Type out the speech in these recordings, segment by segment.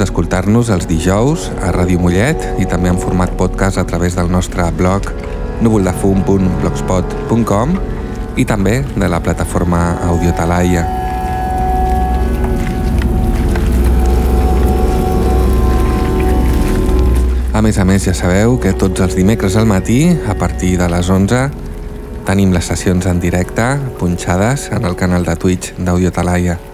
Pots escoltar-nos els dijous a Ràdio Mollet i també en format podcast a través del nostre blog núvoldefum.blogspot.com i també de la plataforma Audiotalaia. A més a més, ja sabeu que tots els dimecres al matí, a partir de les 11, tenim les sessions en directe punxades en el canal de Twitch d'Audiotalaia.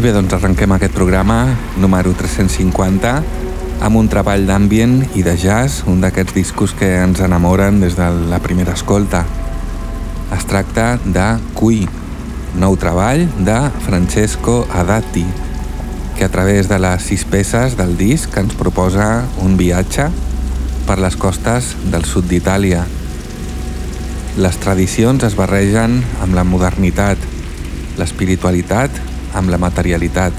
I bé, doncs arrenquem aquest programa número 350 amb un treball d'ambient i de jazz, un d'aquests discos que ens enamoren des de la primera escolta. Es tracta de Cui, nou treball de Francesco Adatti, que a través de les sis peces del disc ens proposa un viatge per les costes del sud d'Itàlia. Les tradicions es barregen amb la modernitat, l'espiritualitat amb la materialitat.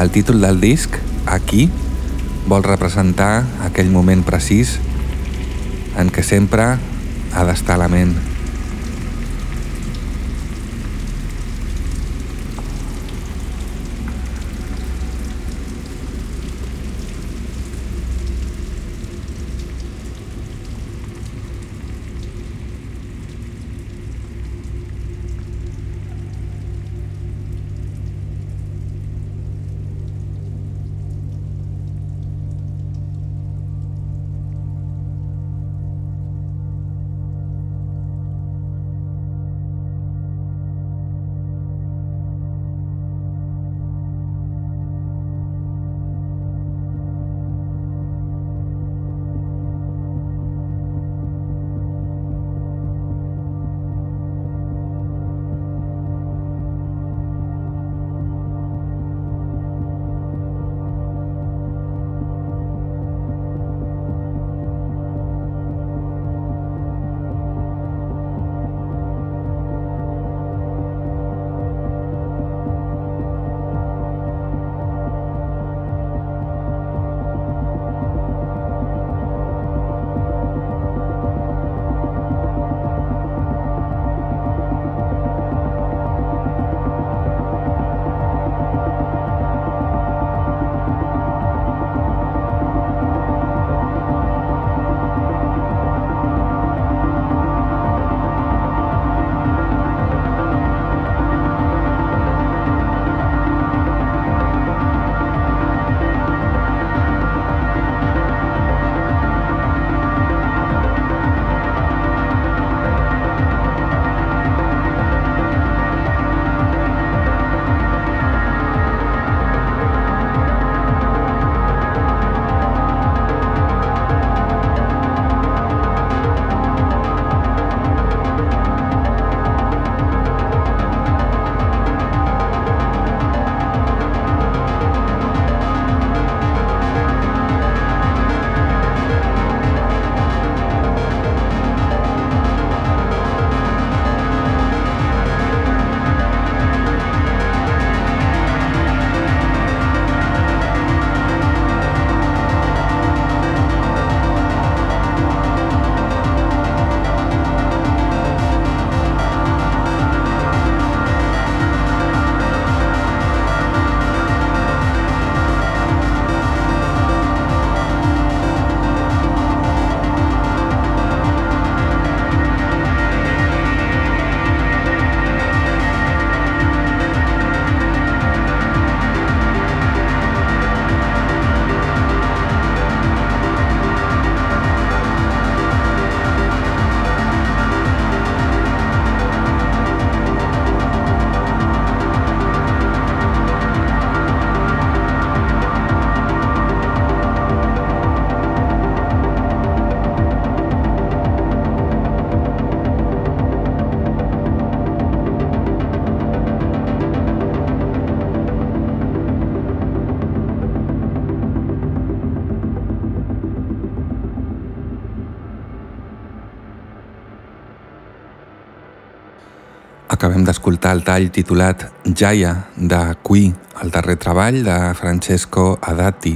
El títol del disc, Aquí, vol representar aquell moment precís en què sempre ha d'estar la ment. Acabem d'escoltar el tall titulat Jaya de Qui, el darrer treball de Francesco Adatti,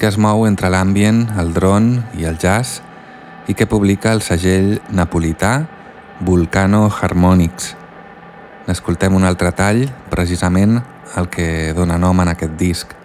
que es mou entre l'ambient, el dron i el jazz i que publica el segell napolità Vulcano Harmonics. N'escoltem un altre tall, precisament el que dona nom en aquest disc.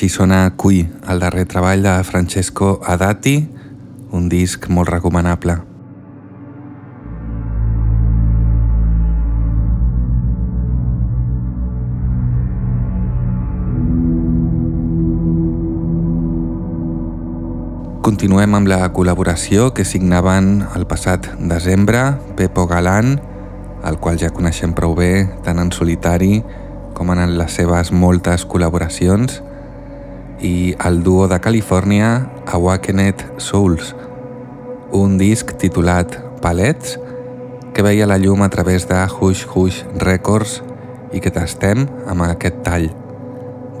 Així sona Cui, el darrer treball de Francesco Adati, un disc molt recomanable. Continuem amb la col·laboració que signaven el passat desembre Pepo Galán, el qual ja coneixem prou bé tant en solitari com en les seves moltes col·laboracions, i el duo de Califòrnia Awakened Souls, un disc titulat Palets que veia la llum a través de Hush Hush Records i que tastem amb aquest tall.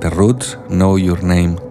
The Roots Know Your Name.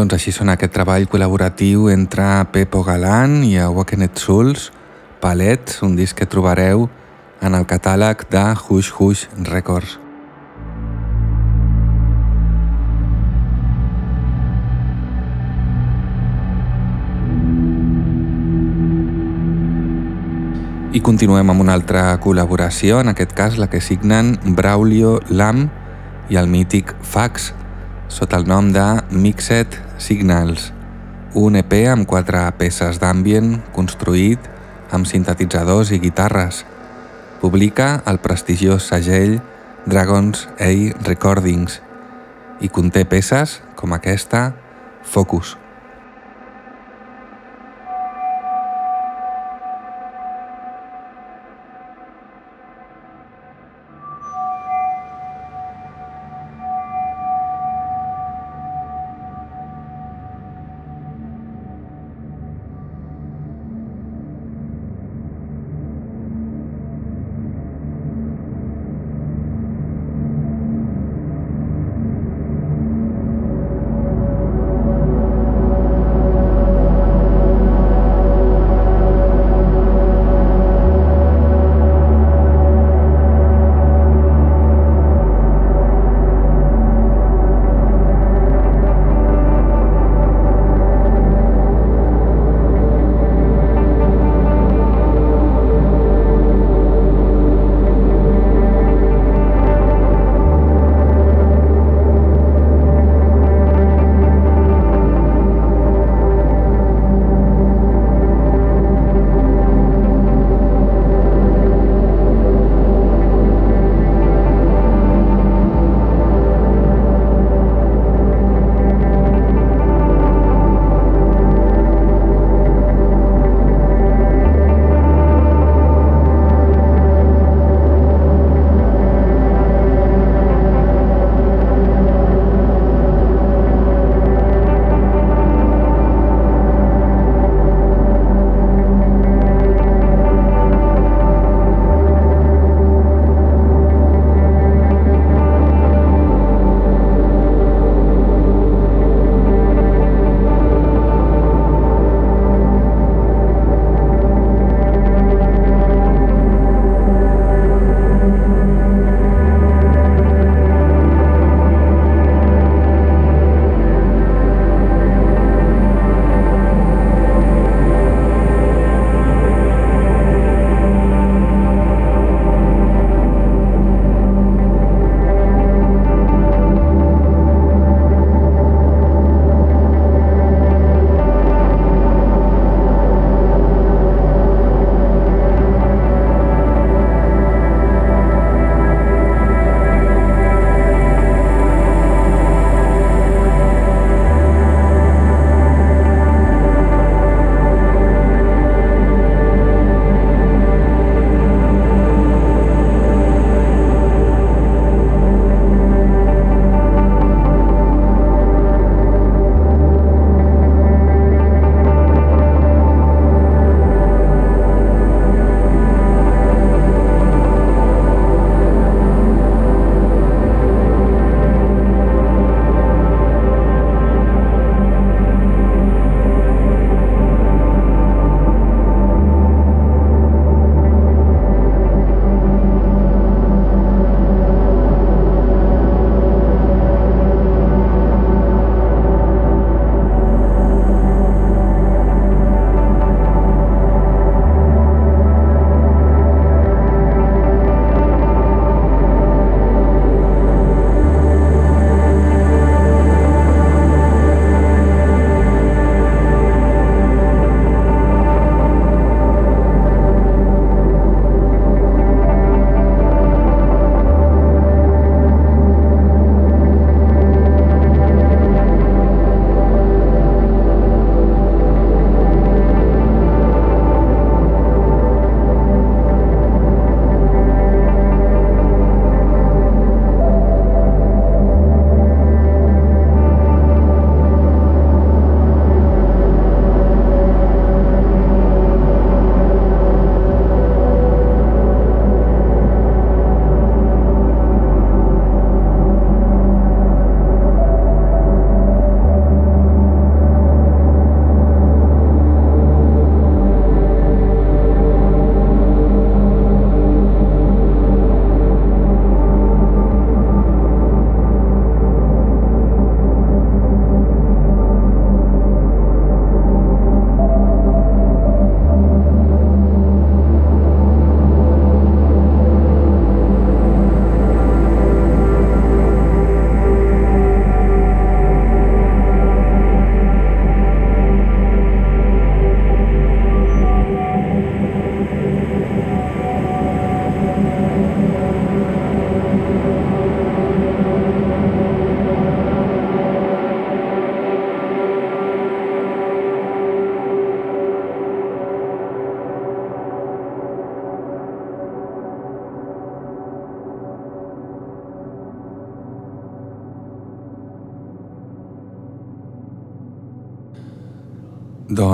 Doncs així sona aquest treball col·laboratiu entre Pepo Galán i Awakened Souls, Palets, un disc que trobareu en el catàleg de Hush Hush Records. I continuem amb una altra col·laboració, en aquest cas la que signen Braulio Lam i el mític Fax, sota el nom de Mixed Signals, un EP amb quatre peces d'ambient construït amb sintetitzadors i guitarres. Publica el prestigiós segell Dragons A Recordings i conté peces com aquesta Focus.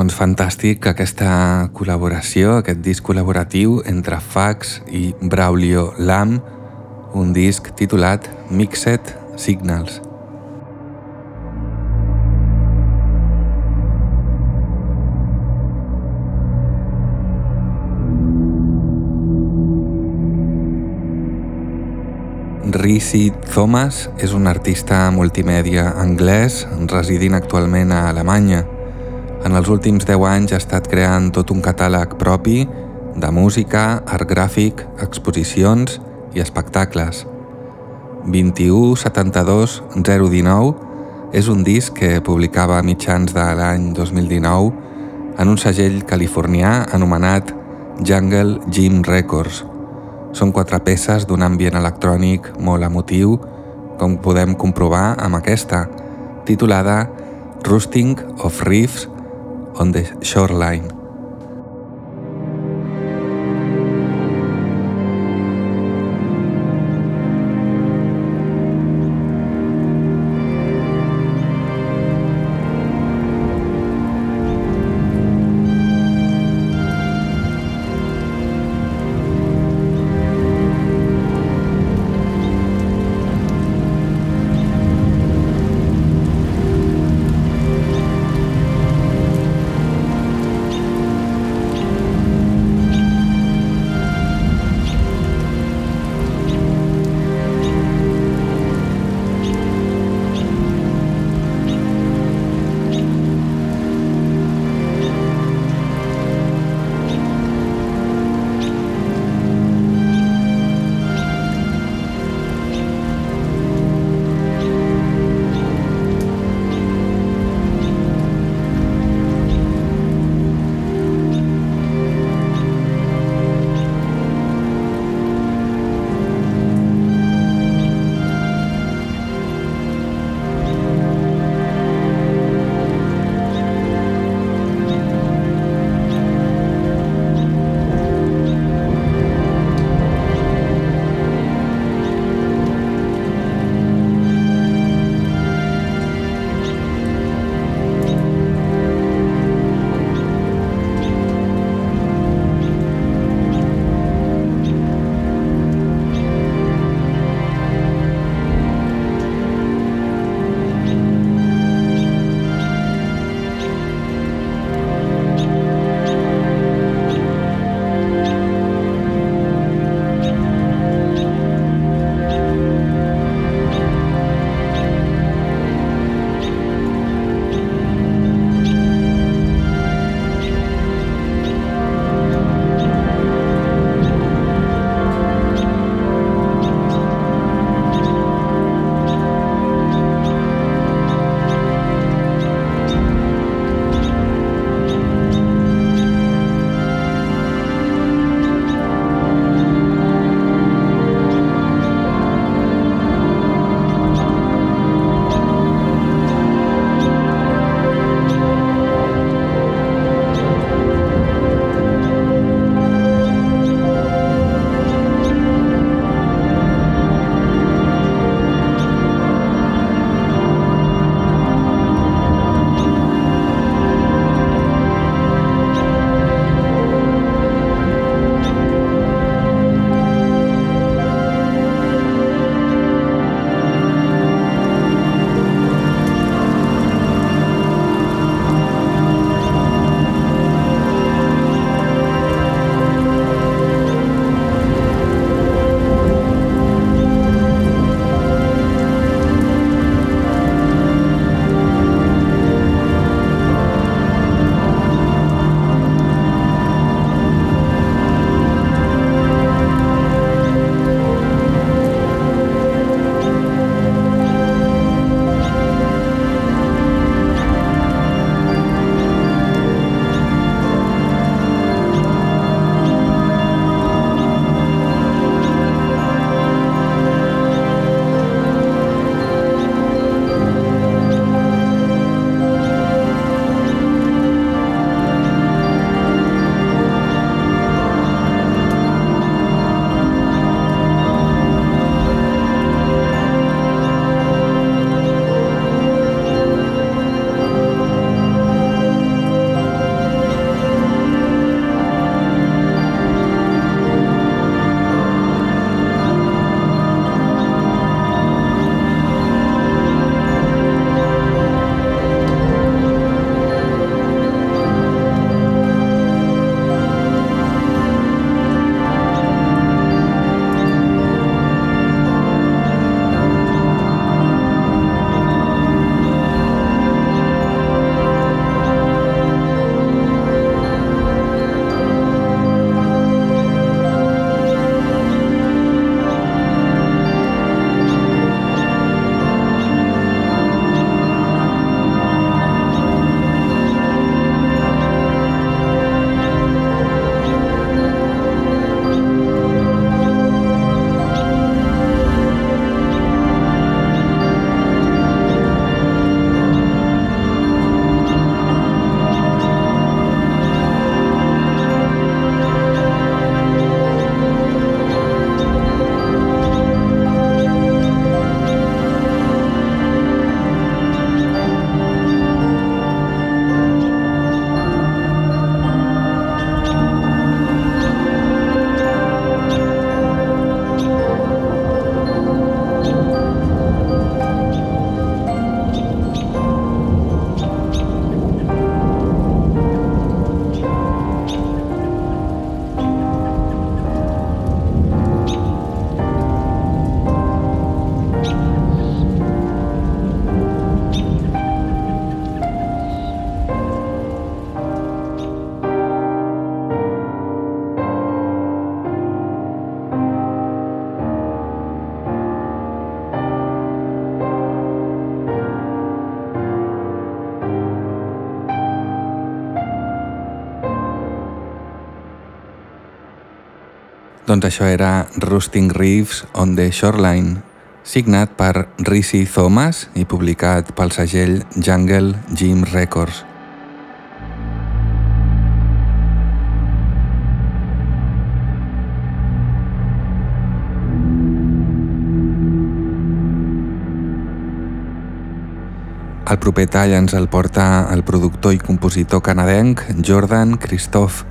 Doncs fantàstic aquesta col·laboració, aquest disc col·laboratiu entre Fax i Braulio Lam, un disc titulat Mixed Signals. Risi Thomas és un artista multimèdia anglès residint actualment a Alemanya. En els últims 10 anys ha estat creant tot un catàleg propi de música, art gràfic, exposicions i espectacles. 21-72-019 és un disc que publicava a mitjans de l'any 2019 en un segell californià anomenat Jungle Gym Records. Són quatre peces d'un ambient electrònic molt emotiu, com podem comprovar amb aquesta, titulada Rusting of Reefs on the shoreline. Doncs això era Rusting Reefs on the Shoreline, signat per Risi Thomas i publicat pel segell Jungle Gym Records. El proper tall ens el porta el productor i compositor canadenc Jordan Christoph,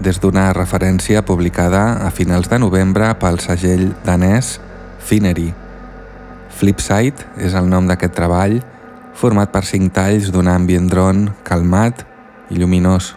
des d'una referència publicada a finals de novembre pel segell danès Finery. Flipside és el nom d'aquest treball, format per cinc talls d'un ambient drone calmat i lluminós.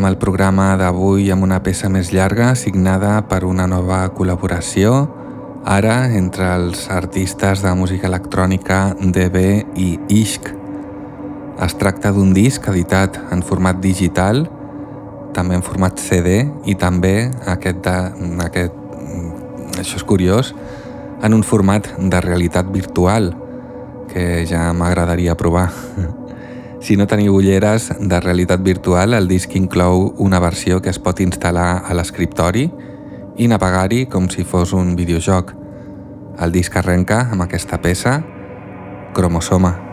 Tancarem el programa d'avui amb una peça més llarga signada per una nova col·laboració, ara entre els artistes de música electrònica DB i Ishk. Es tracta d'un disc editat en format digital, també en format CD i també aquest, de, aquest això és curiós, en un format de realitat virtual que ja m'agradaria provar. Si no teniu ulleres de realitat virtual, el disc inclou una versió que es pot instal·lar a l'escriptori i navegar-hi com si fos un videojoc. El disc arrenca amb aquesta peça, Cromosoma.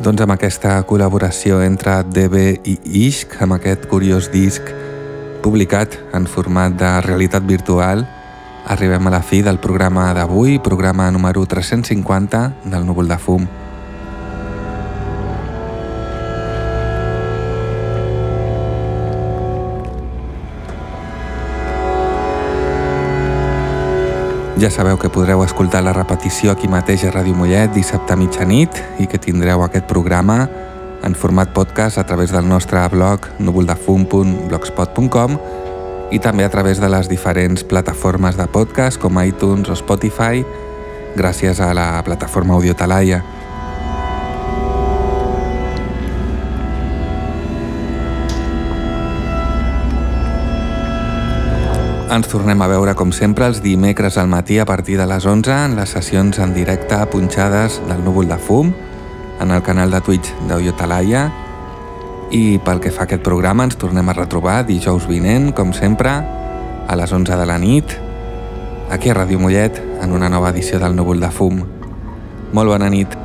Doncs amb aquesta col·laboració entre DB i Ishk, amb aquest curiós disc publicat en format de realitat virtual, arribem a la fi del programa d'avui, programa número 350 del Núvol de Fum. Ja sabeu que podreu escoltar la repetició aquí mateix a Ràdio Mollet dissabte a mitjanit i que tindreu aquest programa en format podcast a través del nostre blog núvoldefum.blogspot.com i també a través de les diferents plataformes de podcast com iTunes o Spotify gràcies a la plataforma Audiotalaia. Ens tornem a veure, com sempre, els dimecres al matí a partir de les 11 en les sessions en directe punxades del núvol de fum en el canal de Twitch d'Oyotalaia i pel que fa a aquest programa ens tornem a retrobar dijous vinent, com sempre, a les 11 de la nit, aquí a Ràdio Mollet, en una nova edició del Núvol de Fum. Molt bona nit.